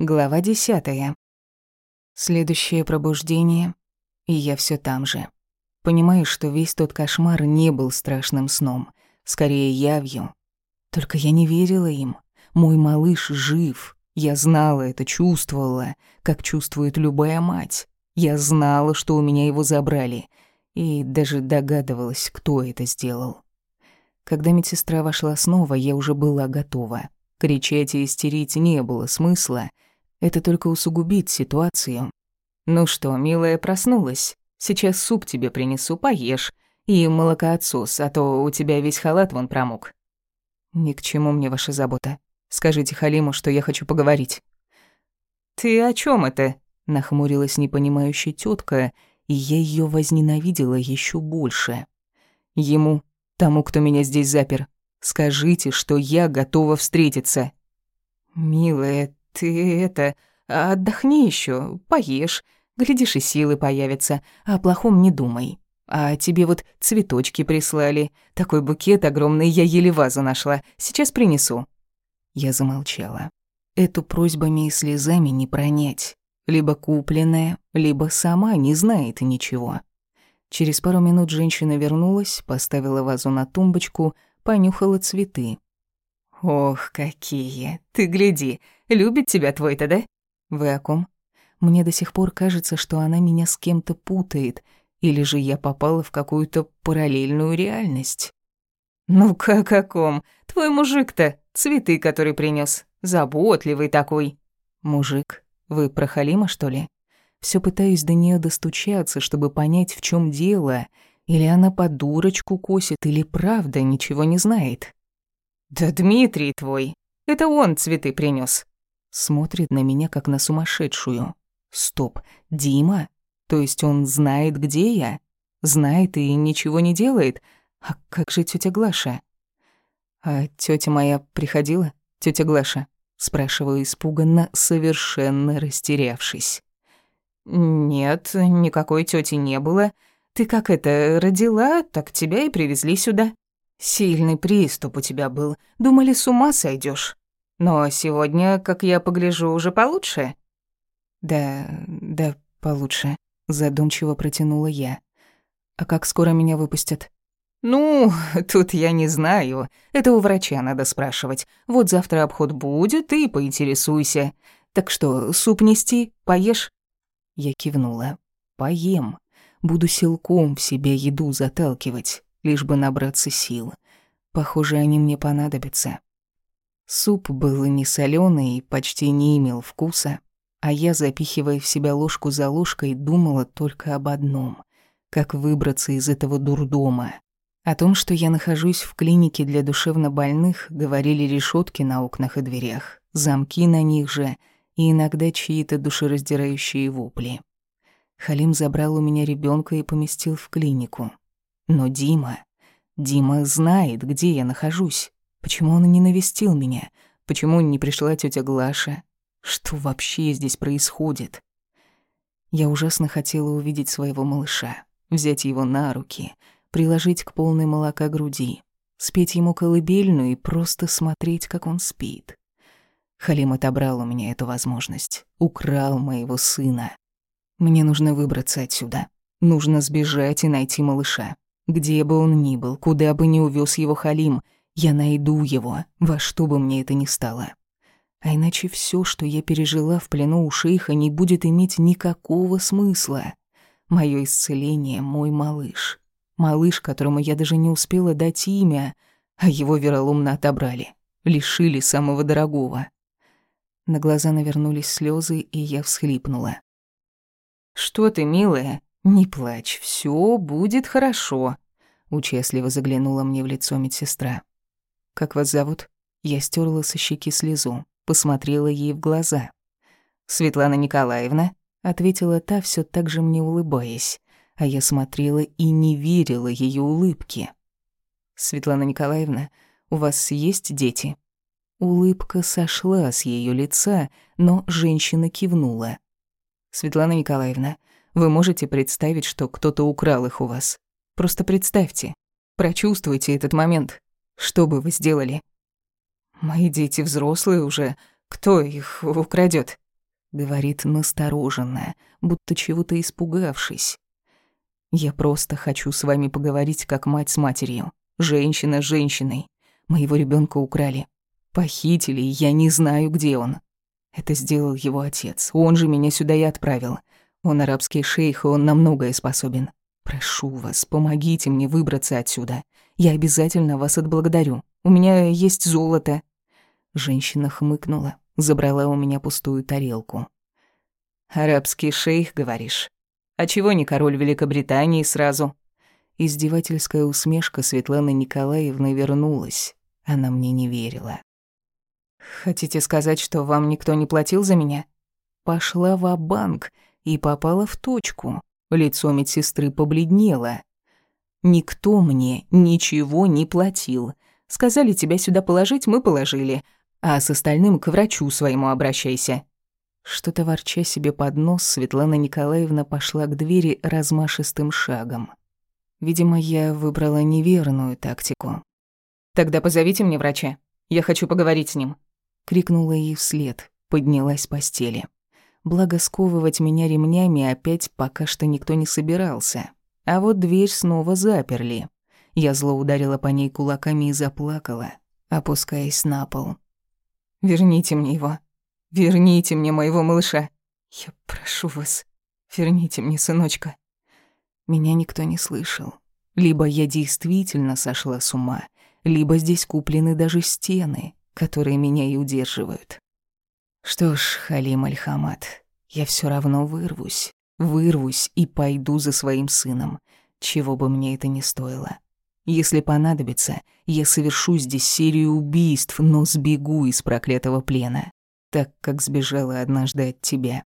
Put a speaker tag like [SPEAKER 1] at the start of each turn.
[SPEAKER 1] Глава десятая. Следующее пробуждение, и я все там же. Понимаю, что весь тот кошмар не был страшным сном, скорее явью. Только я не верила им. Мой малыш жив. Я знала это, чувствовала, как чувствует любая мать. Я знала, что у меня его забрали, и даже догадывалась, кто это сделал. Когда медсестра вошла снова, я уже была готова. Кричать и истерить не было смысла — это только усугубит ситуацию. Ну что, милая, проснулась. Сейчас суп тебе принесу, поешь. И молокоотсос, а то у тебя весь халат вон промок. Ни к чему мне ваша забота. Скажите Халиму, что я хочу поговорить. Ты о чем это? Нахмурилась непонимающая тетка, и я ее возненавидела еще больше. Ему, тому, кто меня здесь запер, скажите, что я готова встретиться. Милая, «Ты это... Отдохни еще, поешь. Глядишь, и силы появятся. О плохом не думай. А тебе вот цветочки прислали. Такой букет огромный, я еле вазу нашла. Сейчас принесу». Я замолчала. Эту просьбами и слезами не пронять. Либо купленная, либо сама не знает ничего. Через пару минут женщина вернулась, поставила вазу на тумбочку, понюхала цветы. «Ох, какие! Ты гляди, любит тебя твой-то, да?» «Вы о ком?» Мне до сих пор кажется, что она меня с кем-то путает, или же я попала в какую-то параллельную реальность. «Ну как о ком? Твой мужик-то, цветы, который принес, заботливый такой». «Мужик? Вы про Халима, что ли?» Все пытаюсь до нее достучаться, чтобы понять, в чем дело, или она по дурочку косит, или правда ничего не знает. «Да Дмитрий твой, это он цветы принес. Смотрит на меня, как на сумасшедшую. «Стоп, Дима? То есть он знает, где я? Знает и ничего не делает? А как же тетя Глаша?» «А тетя моя приходила, тетя Глаша?» Спрашиваю испуганно, совершенно растерявшись. «Нет, никакой тети не было. Ты как это, родила, так тебя и привезли сюда». Сильный приступ у тебя был. Думали, с ума сойдешь. Но сегодня, как я погляжу, уже получше. Да, да, получше, задумчиво протянула я. А как скоро меня выпустят? Ну, тут я не знаю. Это у врача надо спрашивать. Вот завтра обход будет, и поинтересуйся. Так что, суп нести, поешь? Я кивнула. Поем. Буду силком в себе еду заталкивать лишь бы набраться сил. Похоже, они мне понадобятся. Суп был не солёный и почти не имел вкуса, а я, запихивая в себя ложку за ложкой, думала только об одном — как выбраться из этого дурдома. О том, что я нахожусь в клинике для душевнобольных, говорили решетки на окнах и дверях, замки на них же и иногда чьи-то душераздирающие вопли. Халим забрал у меня ребенка и поместил в клинику. Но Дима... Дима знает, где я нахожусь. Почему он не навестил меня? Почему не пришла тетя Глаша? Что вообще здесь происходит? Я ужасно хотела увидеть своего малыша, взять его на руки, приложить к полной молока груди, спеть ему колыбельную и просто смотреть, как он спит. Халим отобрал у меня эту возможность, украл моего сына. Мне нужно выбраться отсюда. Нужно сбежать и найти малыша. Где бы он ни был, куда бы ни увез его Халим, я найду его, во что бы мне это ни стало. А иначе все, что я пережила в плену у шейха, не будет иметь никакого смысла. Мое исцеление — мой малыш. Малыш, которому я даже не успела дать имя, а его вероломно отобрали, лишили самого дорогого. На глаза навернулись слезы, и я всхлипнула. «Что ты, милая?» «Не плачь, все будет хорошо», — участливо заглянула мне в лицо медсестра. «Как вас зовут?» Я стерла со щеки слезу, посмотрела ей в глаза. «Светлана Николаевна», — ответила та, все так же мне улыбаясь, а я смотрела и не верила ее улыбке. «Светлана Николаевна, у вас есть дети?» Улыбка сошла с ее лица, но женщина кивнула. «Светлана Николаевна, вы можете представить, что кто-то украл их у вас. Просто представьте, прочувствуйте этот момент. Что бы вы сделали? Мои дети взрослые уже, кто их украдет? Говорит настороженно, будто чего-то испугавшись. Я просто хочу с вами поговорить, как мать с матерью. Женщина с женщиной. Моего ребенка украли. Похитили, я не знаю, где он. Это сделал его отец. Он же меня сюда и отправил. Он арабский шейх, и он на многое способен. Прошу вас, помогите мне выбраться отсюда. Я обязательно вас отблагодарю. У меня есть золото». Женщина хмыкнула, забрала у меня пустую тарелку. «Арабский шейх, говоришь? А чего не король Великобритании сразу?» Издевательская усмешка Светланы Николаевны вернулась. Она мне не верила. «Хотите сказать, что вам никто не платил за меня?» Пошла в банк и попала в точку. Лицо медсестры побледнело. «Никто мне ничего не платил. Сказали тебя сюда положить, мы положили. А с остальным к врачу своему обращайся. Что-то ворча себе под нос, Светлана Николаевна пошла к двери размашистым шагом. Видимо, я выбрала неверную тактику. «Тогда позовите мне врача. Я хочу поговорить с ним», — крикнула ей вслед, поднялась с постели. Благо, сковывать меня ремнями опять пока что никто не собирался. А вот дверь снова заперли. Я зло ударила по ней кулаками и заплакала, опускаясь на пол. «Верните мне его», Верните мне моего малыша. Я прошу вас, верните мне сыночка. Меня никто не слышал. Либо я действительно сошла с ума, либо здесь куплены даже стены, которые меня и удерживают. Что ж, Халим Альхамад, я все равно вырвусь. Вырвусь и пойду за своим сыном, чего бы мне это ни стоило. Если понадобится, я совершу здесь серию убийств, но сбегу из проклятого плена так как сбежала однажды от тебя.